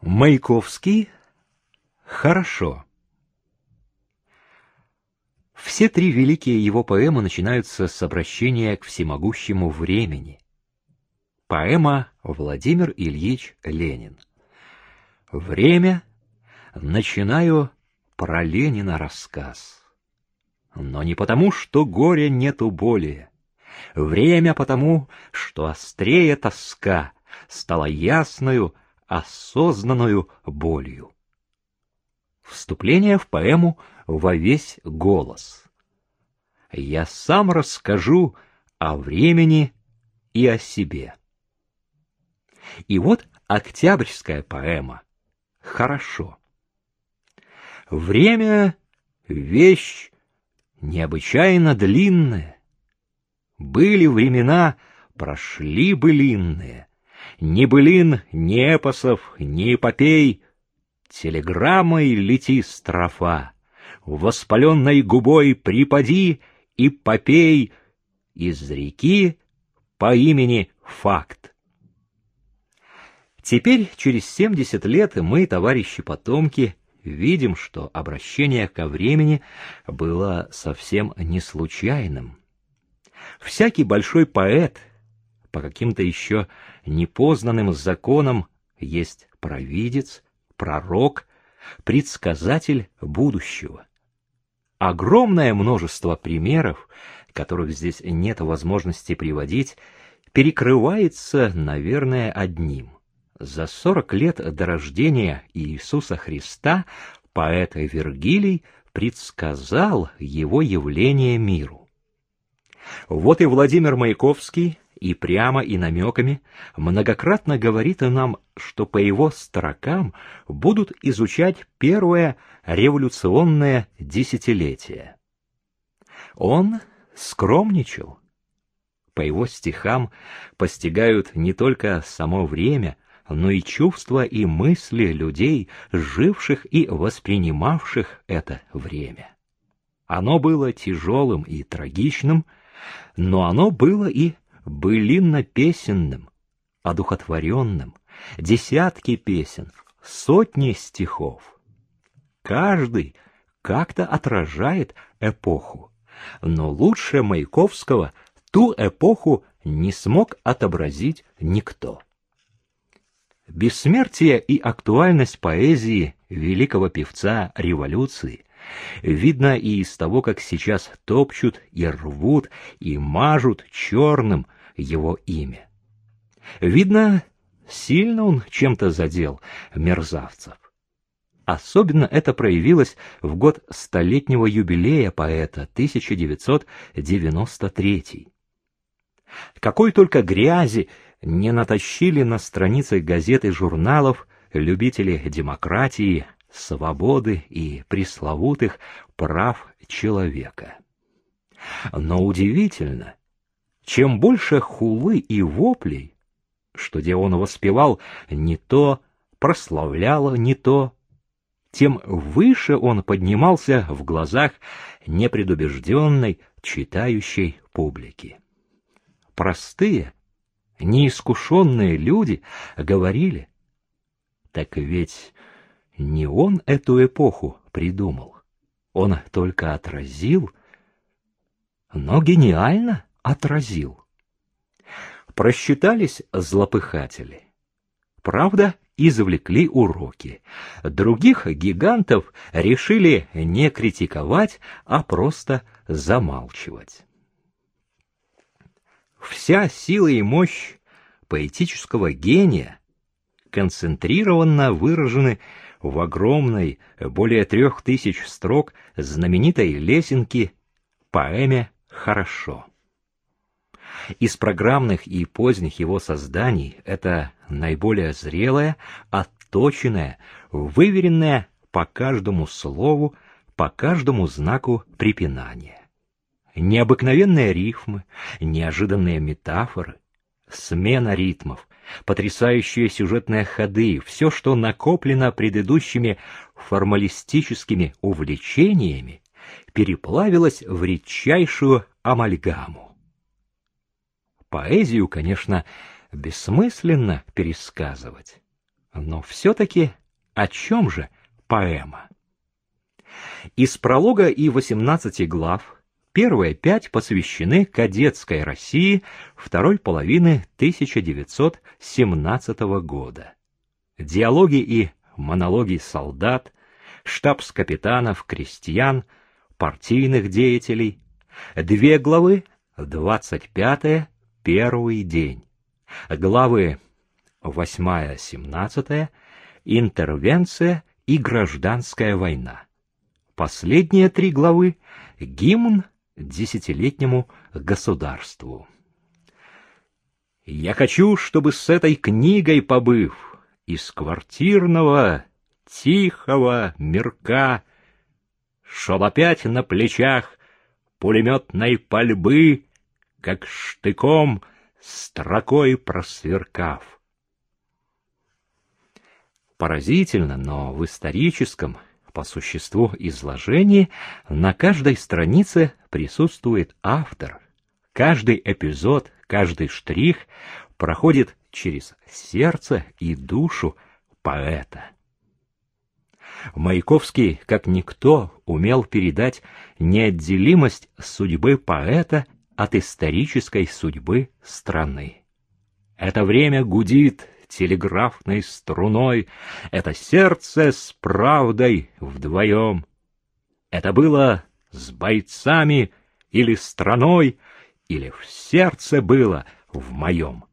Маяковский «Хорошо». Все три великие его поэмы начинаются с обращения к всемогущему времени. Поэма Владимир Ильич Ленин. Время. Начинаю про Ленина рассказ. Но не потому, что горя нету более. Время потому, что острее тоска стала ясною, осознанную болью. Вступление в поэму во весь голос. Я сам расскажу о времени и о себе. И вот октябрьская поэма «Хорошо». Время — вещь необычайно длинная. Были времена, прошли былинные, ни былин, ни эпосов, ни эпопей. Телеграммой лети строфа, воспаленной губой припади и попей из реки по имени Факт. Теперь, через семьдесят лет, мы, товарищи потомки, видим, что обращение ко времени было совсем не случайным. Всякий большой поэт — по каким-то еще непознанным законам есть провидец, пророк, предсказатель будущего. Огромное множество примеров, которых здесь нет возможности приводить, перекрывается, наверное, одним. За сорок лет до рождения Иисуса Христа поэт Вергилий предсказал его явление миру. Вот и Владимир Маяковский и прямо и намеками многократно говорит нам, что по его строкам будут изучать первое революционное десятилетие. Он скромничал. По его стихам постигают не только само время, но и чувства и мысли людей, живших и воспринимавших это время. Оно было тяжелым и трагичным, но оно было и былинно-песенным, одухотворенным, десятки песен, сотни стихов. Каждый как-то отражает эпоху, но лучше Маяковского ту эпоху не смог отобразить никто. Бессмертие и актуальность поэзии великого певца революции видно и из того, как сейчас топчут и рвут и мажут черным его имя. Видно, сильно он чем-то задел мерзавцев. Особенно это проявилось в год столетнего юбилея поэта 1993. Какой только грязи не натащили на страницах газет и журналов любители демократии, свободы и пресловутых прав человека. Но удивительно, чем больше хулы и воплей, что где он воспевал не то, прославлял не то, тем выше он поднимался в глазах непредубежденной читающей публики. Простые, неискушенные люди говорили, так ведь не он эту эпоху придумал, он только отразил, но гениально отразил. Просчитались злопыхатели. Правда, извлекли уроки. Других гигантов решили не критиковать, а просто замалчивать. Вся сила и мощь поэтического гения концентрированно выражены в огромной, более трех тысяч строк знаменитой лесенки поэме «Хорошо». Из программных и поздних его созданий это наиболее зрелое, отточенное, выверенное по каждому слову, по каждому знаку препинания. Необыкновенные рифмы, неожиданные метафоры, смена ритмов, потрясающие сюжетные ходы, все, что накоплено предыдущими формалистическими увлечениями, переплавилось в редчайшую амальгаму. Поэзию, конечно, бессмысленно пересказывать. Но все-таки о чем же поэма? Из пролога и 18 глав первые пять посвящены кадетской России второй половины 1917 года. Диалоги и монологи солдат, штабс-капитанов, крестьян, партийных деятелей. Две главы, 25 первый день. Главы 8-17 интервенция и гражданская война. Последние три главы — гимн десятилетнему государству. Я хочу, чтобы с этой книгой побыв, из квартирного тихого мирка, Чтоб опять на плечах пулеметной пальбы, Как штыком строкой просверкав. Поразительно, но в историческом, по существу изложении, на каждой странице присутствует автор. Каждый эпизод, каждый штрих проходит через сердце и душу поэта. Маяковский, как никто, умел передать неотделимость судьбы поэта от исторической судьбы страны. Это время гудит телеграфной струной, это сердце с правдой вдвоем. Это было с бойцами или страной, или в сердце было в моем.